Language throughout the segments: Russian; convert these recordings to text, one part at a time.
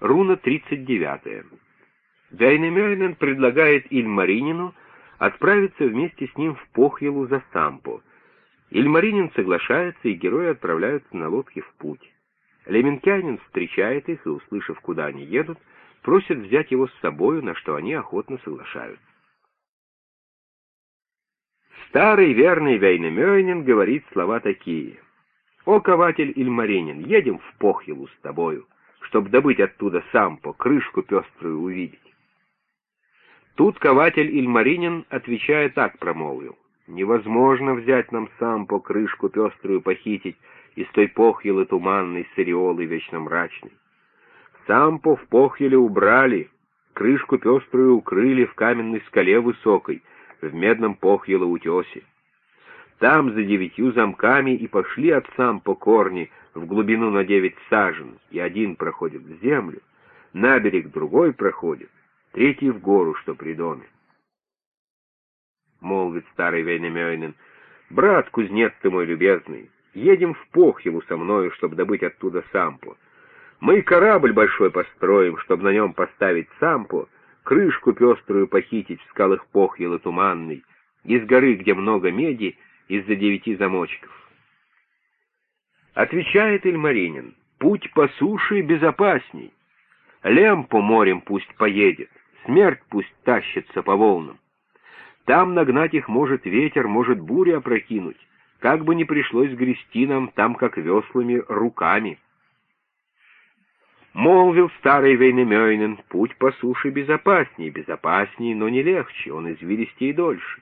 Руна 39. Вейнемёйнен предлагает Ильмаринину отправиться вместе с ним в Похьелу за Сампо. Ильмаринин соглашается, и герои отправляются на лодке в путь. Леменкянин встречает их и, услышав, куда они едут, просит взять его с собою, на что они охотно соглашаются. Старый верный Вейнемёйнин говорит слова такие. «О, кователь Ильмаринин, едем в Похьелу с тобою, чтоб добыть оттуда сампо, крышку пеструю увидеть». Тут кователь Ильмаринин, отвечая так, промолвил. «Невозможно взять нам сампо, крышку пеструю похитить из той похьелы туманной, сыриолы вечно мрачной. Сампо в похьеле убрали, крышку пеструю укрыли в каменной скале высокой, в медном похьело утесе. Там за девятью замками и пошли от сампо корни в глубину на девять сажен, и один проходит в землю, на берег другой проходит, третий в гору, что при доме. Молвит старый Вейнемёйнен, «Брат, кузнец ты мой любезный, едем в Похилу со мною, чтобы добыть оттуда сампу. Мы корабль большой построим, чтобы на нем поставить сампу, крышку пеструю похитить в скалах Похилы туманной, из горы, где много меди, из-за девяти замочков». Отвечает Ильмаринин, «Путь по суше безопасней. Лемпу морем пусть поедет, смерть пусть тащится по волнам. Там нагнать их может ветер, может буря опрокинуть, как бы ни пришлось грести нам там, как веслами, руками. Молвил старый Вейнемёйнен, путь по суше безопасней, безопасней, но не легче, он извилистее и дольше.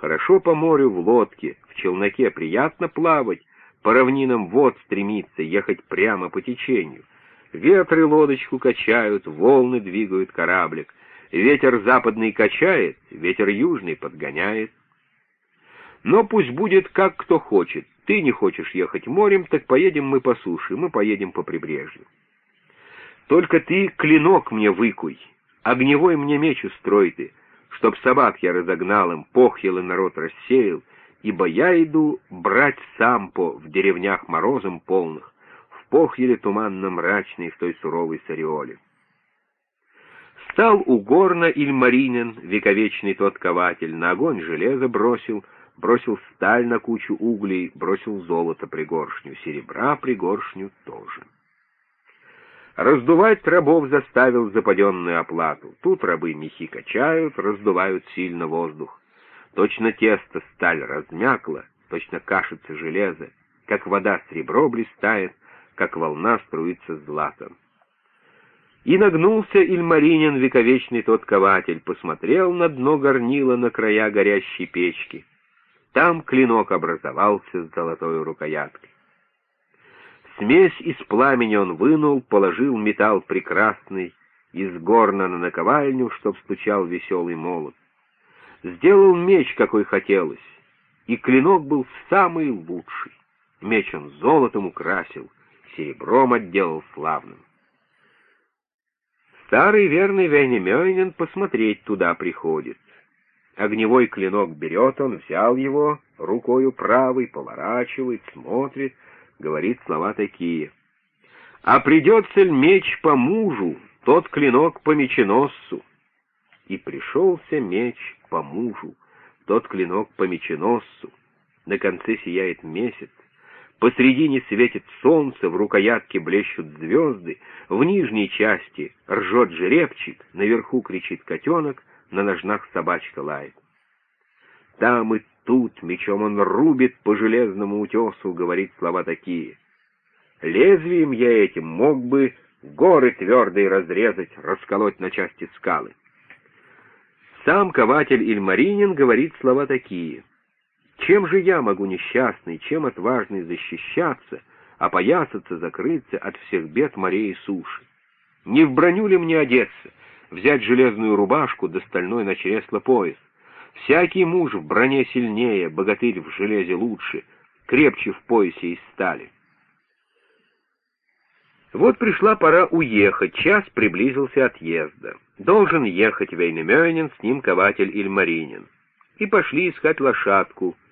Хорошо по морю в лодке, в челноке приятно плавать, по равнинам вод стремиться, ехать прямо по течению. Ветры лодочку качают, волны двигают кораблик. Ветер западный качает, ветер южный подгоняет. Но пусть будет как кто хочет. Ты не хочешь ехать морем, так поедем мы по суше, мы поедем по прибрежью. Только ты клинок мне выкуй, огневой мне меч устрой ты, чтоб собак я разогнал им, похьел и народ рассеял, ибо я иду брать сампо в деревнях морозом полных, в похьеле туманно-мрачной в той суровой сариоле. Стал у горна Ильмаринин, вековечный тот кователь, на огонь железо бросил, бросил сталь на кучу углей, бросил золото пригоршню, серебра пригоршню тоже. Раздувать рабов заставил западенную оплату. Тут рабы мехи качают, раздувают сильно воздух. Точно тесто сталь размякла, точно кашится железо, как вода сребро блистает, как волна струится златом. И нагнулся Ильмаринин, вековечный тот кователь, посмотрел на дно горнила на края горящей печки. Там клинок образовался с золотой рукояткой. Смесь из пламени он вынул, положил металл прекрасный из горна на наковальню, чтоб стучал веселый молот. Сделал меч, какой хотелось, и клинок был самый лучший. Меч он золотом украсил, серебром отделал славным. Старый верный Венемёйнин посмотреть туда приходит. Огневой клинок берет он, взял его, рукою правой, поворачивает, смотрит, говорит слова такие. «А придется ли меч по мужу, тот клинок по меченосцу?» И пришелся меч по мужу, тот клинок по меченосцу. На конце сияет месяц, Посредине светит солнце, в рукоятке блещут звезды, в нижней части ржет жеребчик, наверху кричит котенок, на ножнах собачка лает. Там и тут мечом он рубит по железному утесу, говорит слова такие. Лезвием я этим мог бы горы твердые разрезать, расколоть на части скалы. Сам кователь Ильмаринин говорит слова такие. Чем же я могу, несчастный, чем отважный, защищаться, опоясаться, закрыться от всех бед морей и суши? Не в броню ли мне одеться, взять железную рубашку да стальной на чресло пояс? Всякий муж в броне сильнее, богатырь в железе лучше, крепче в поясе из стали. Вот пришла пора уехать, час приблизился отъезда. Должен ехать Вейнемёнин, с ним кователь Ильмаринин. И пошли искать лошадку —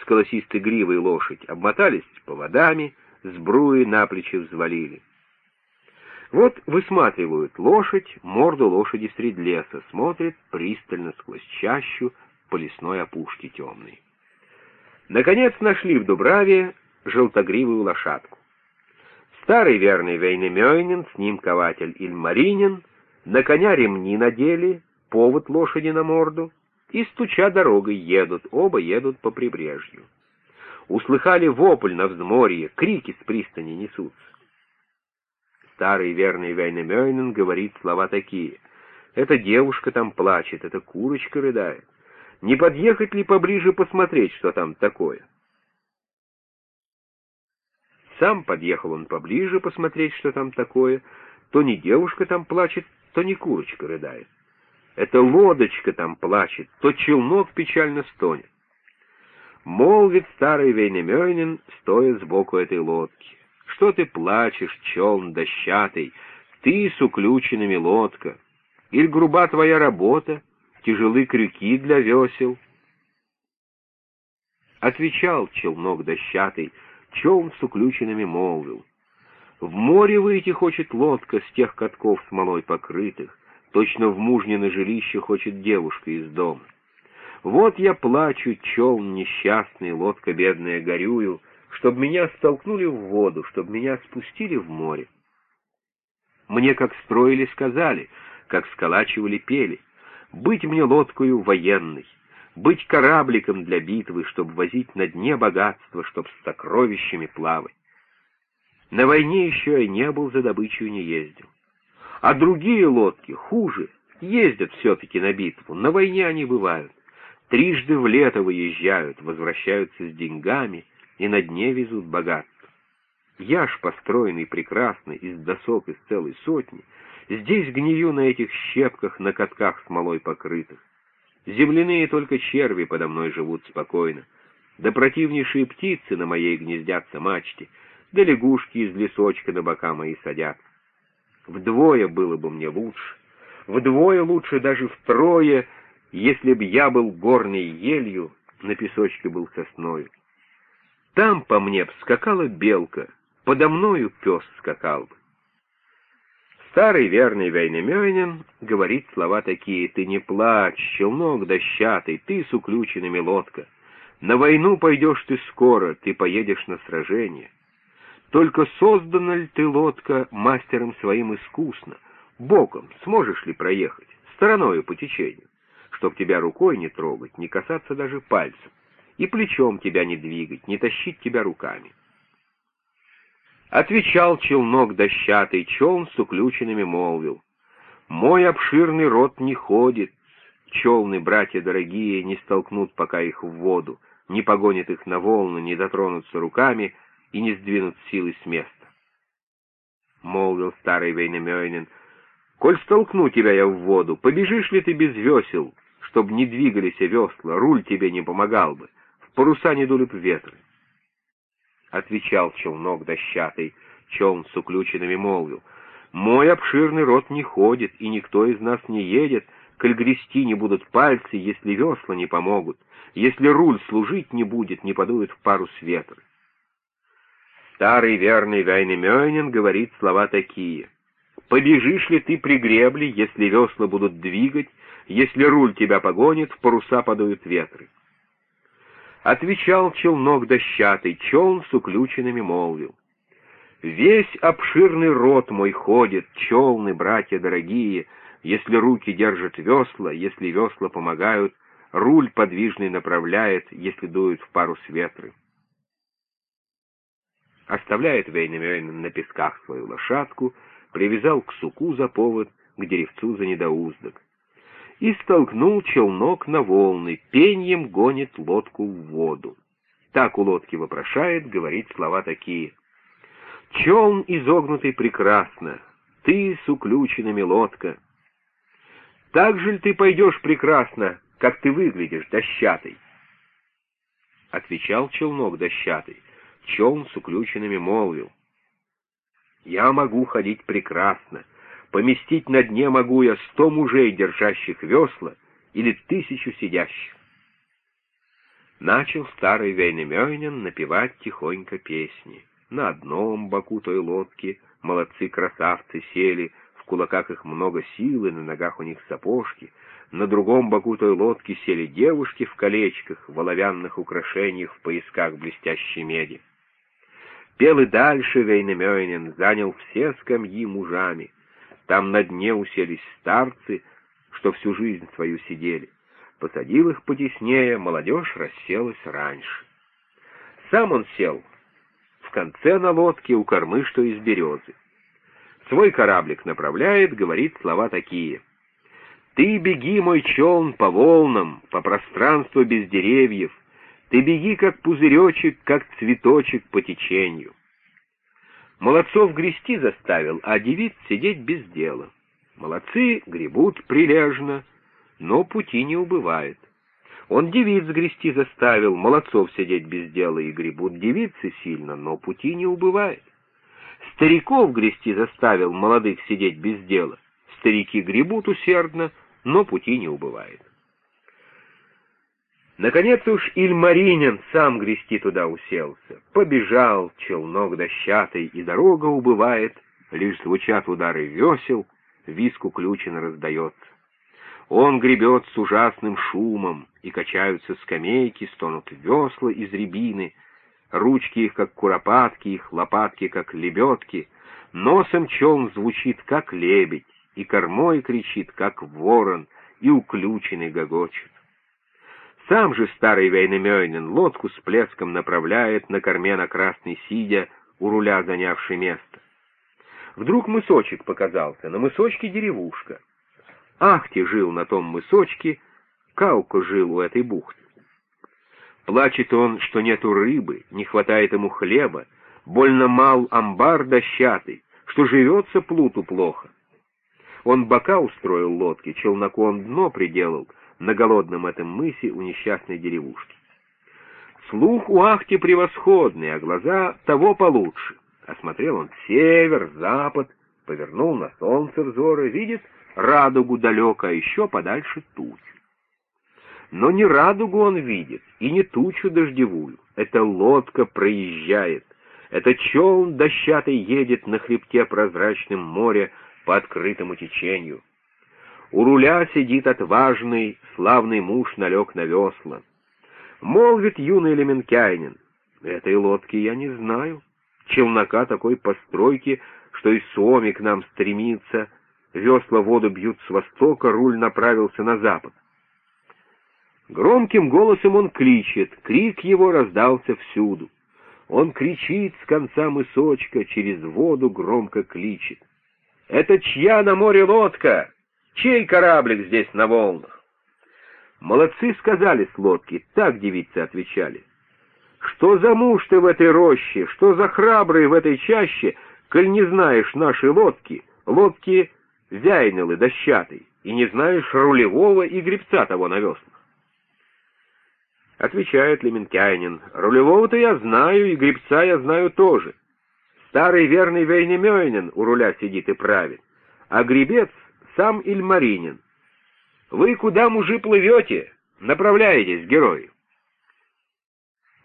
с колосистой гривой лошадь, обмотались поводами, сбруи на плечи взвалили. Вот высматривают лошадь, морду лошади средь леса, смотрит пристально сквозь чащу по лесной опушке темной. Наконец нашли в Дубраве желтогривую лошадку. Старый верный Вейнемёйнин, с ним кователь Ильмаринин, на коня ремни надели, повод лошади на морду, и, стуча дорогой, едут, оба едут по прибрежью. Услыхали вопль на взморье, крики с пристани несутся. Старый верный Вейнемёйнен говорит слова такие. «Эта девушка там плачет, эта курочка рыдает. Не подъехать ли поближе посмотреть, что там такое?» Сам подъехал он поближе посмотреть, что там такое. То не девушка там плачет, то не курочка рыдает. Это лодочка там плачет, то челнок печально стонет. Молвит старый Вейнемёйнин, стоя сбоку этой лодки. Что ты плачешь, челн дощатый, ты с уключенными лодка? Или груба твоя работа, тяжелы крюки для весел? Отвечал челнок дощатый, челн с уключенными молвил. В море выйти хочет лодка с тех катков смолой покрытых, точно в мужнино жилище хочет девушка из дома. Вот я плачу, челн несчастный, лодка бедная горюю, чтоб меня столкнули в воду, чтоб меня спустили в море. Мне как строили, сказали, как сколачивали, пели. Быть мне лодкою военной, быть корабликом для битвы, чтоб возить на дне богатства, чтоб с сокровищами плавать. На войне еще я не был, за добычу не ездил. А другие лодки, хуже, ездят все-таки на битву, на войне они бывают. Трижды в лето выезжают, возвращаются с деньгами и на дне везут богатство. Я ж построенный прекрасно, из досок из целой сотни, здесь гнию на этих щепках, на катках смолой покрытых. Земляные только черви подо мной живут спокойно, да противнейшие птицы на моей гнездятся мачте, да лягушки из лесочка на бока мои садят. Вдвое было бы мне лучше, вдвое лучше, даже втрое, если б я был горной елью, на песочке был сосною. Там по мне б скакала белка, подо мною пес скакал бы. Старый верный Вейнемёйнин говорит слова такие, «Ты не плачь, челнок дощатый, ты с уключенными лодка. На войну пойдешь ты скоро, ты поедешь на сражение. Только создана ли ты лодка мастером своим искусно? Боком сможешь ли проехать, стороною по течению, чтоб тебя рукой не трогать, не касаться даже пальцем, и плечом тебя не двигать, не тащить тебя руками?» Отвечал челнок дощатый, челн с уключенными молвил. Мой обширный рот не ходит, челны, братья дорогие, не столкнут пока их в воду, не погонят их на волны, не дотронутся руками и не сдвинут силы с места. Молвил старый Вейнемёйнин, «Коль столкну тебя я в воду, побежишь ли ты без весел, чтоб не двигались весла, руль тебе не помогал бы, в паруса не дули б ветры?» — отвечал челнок дощатый, челн с уключенными молвил. «Мой обширный рот не ходит, и никто из нас не едет, коль грести не будут пальцы, если весла не помогут, если руль служить не будет, не подует в пару с ветра». Старый верный Вайнемёйнин говорит слова такие. «Побежишь ли ты при гребле, если весла будут двигать, если руль тебя погонит, в паруса подуют ветры?» Отвечал челнок дощатый, челн с уключенными молвил. Весь обширный рот мой ходит, челны, братья дорогие, если руки держат весла, если весла помогают, руль подвижный направляет, если дуют в пару с ветры. Оставляет Вейнамёйн на песках свою лошадку, привязал к суку за повод, к деревцу за недоуздок и столкнул челнок на волны, пеньем гонит лодку в воду. Так у лодки вопрошает, говорит слова такие. «Челн изогнутый прекрасно, ты с уключенными лодка. Так же ли ты пойдешь прекрасно, как ты выглядишь, дощатый?» Отвечал челнок дощатый. Челн с уключенными молвил. «Я могу ходить прекрасно, Поместить на дне могу я сто мужей, держащих весла, или тысячу сидящих. Начал старый Вейнемёйнин напевать тихонько песни. На одном боку той лодки молодцы-красавцы сели, в кулаках их много силы, на ногах у них сапожки. На другом боку той лодки сели девушки в колечках, в оловянных украшениях, в поясках блестящей меди. Пел и дальше Вейнемёйнен, занял все скамьи мужами. Там на дне уселись старцы, что всю жизнь свою сидели. Посадил их потеснее, молодежь расселась раньше. Сам он сел в конце на лодке у кормы, что из березы. Свой кораблик направляет, говорит слова такие. «Ты беги, мой челн, по волнам, по пространству без деревьев, ты беги, как пузыречек, как цветочек по течению. Молодцов грести заставил, а девиц сидеть без дела. Молодцы гребут прилежно, но пути не убывает. Он девиц грести заставил, молодцов сидеть без дела, и гребут девицы сильно, но пути не убывает. Стариков грести заставил, молодых сидеть без дела. Старики гребут усердно, но пути не убывает. Наконец уж Ильмаринин сам грести туда уселся. Побежал челнок дощатый, и дорога убывает, лишь звучат удары весел, виску ключин раздается. Он гребет с ужасным шумом, и качаются скамейки, стонут весла из рябины, ручки их, как куропатки, их лопатки, как лебедки, носом челн звучит, как лебедь, и кормой кричит, как ворон, и уключенный гогочет. Сам же старый Вейнемёйнен лодку с плеском направляет на корме на красный сидя, у руля занявший место. Вдруг мысочек показался, на мысочке деревушка. Ахти жил на том мысочке, Кауко жил у этой бухты. Плачет он, что нету рыбы, не хватает ему хлеба, больно мал амбар дощатый, что живется плуту плохо. Он бока устроил лодки, челноку он дно приделал — на голодном этом мысе у несчастной деревушки. Слух у Ахти превосходный, а глаза того получше. Осмотрел он север, запад, повернул на солнце взоры, видит радугу далеко, а еще подальше тучу. Но не радугу он видит, и не тучу дождевую. Это лодка проезжает. Это челн дощатый едет на хребте прозрачным моря по открытому течению. У руля сидит отважный, славный муж налег на весла. Молвит юный Леменкайнин, этой лодки я не знаю. Челнока такой постройки, что и Суоми к нам стремится, весла воду бьют с востока, руль направился на запад. Громким голосом он кличет, крик его раздался всюду. Он кричит с конца мысочка, через воду громко кличет. «Это чья на море лодка? Чей кораблик здесь на волнах? Молодцы сказали с лодки, так девицы отвечали. Что за муж ты в этой роще, что за храбрый в этой чаще, коль не знаешь нашей лодки, лодки Вяйнелы дощатой, и не знаешь рулевого и гребца того на веслах? Отвечает Леменкянин, рулевого-то я знаю, и гребца я знаю тоже. Старый верный Вейнемёйнин у руля сидит и правит, а гребец сам Ильмаринин. Вы куда, мужи, плывете? Направляетесь, герой.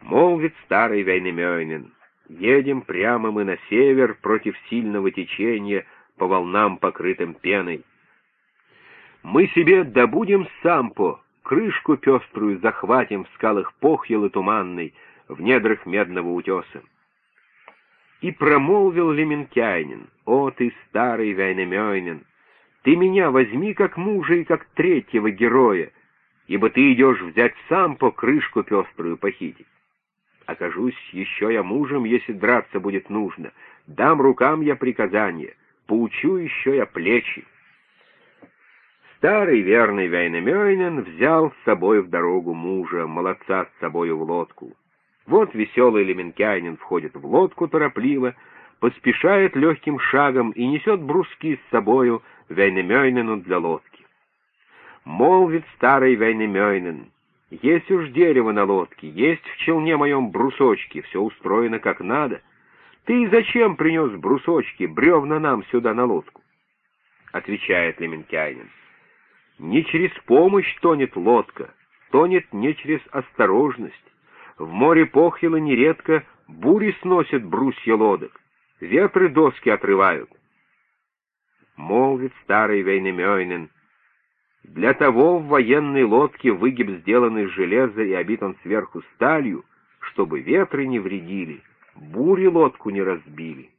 Молвит старый Вейнемёйнин. Едем прямо мы на север против сильного течения по волнам, покрытым пеной. Мы себе добудем сампо, крышку пеструю захватим в скалах похьелы туманной, в недрах медного утеса. И промолвил Леменкянин, «О ты, старый Вейнемёйнин, ты меня возьми как мужа и как третьего героя, ибо ты идешь взять сам по крышку пеструю похитить. Окажусь еще я мужем, если драться будет нужно. Дам рукам я приказание, поучу еще я плечи. Старый верный Вейнамёйнен взял с собой в дорогу мужа, молодца с собою в лодку. Вот веселый Леменкянин входит в лодку торопливо, поспешает легким шагом и несет бруски с собою Вейнемёйнену для лодки. Молвит старый Вейнемёйнен, есть уж дерево на лодке, есть в челне моем брусочки, все устроено как надо. Ты зачем принес брусочки, бревна нам сюда на лодку? Отвечает Леменкянин. Не через помощь тонет лодка, тонет не через осторожность. В море похило нередко бури сносят брусья лодок. ветры доски отрывают. Молвит старый Вейнемёйнен, для того в военной лодке выгиб сделан из железа и обит он сверху сталью, чтобы ветры не вредили, бури лодку не разбили.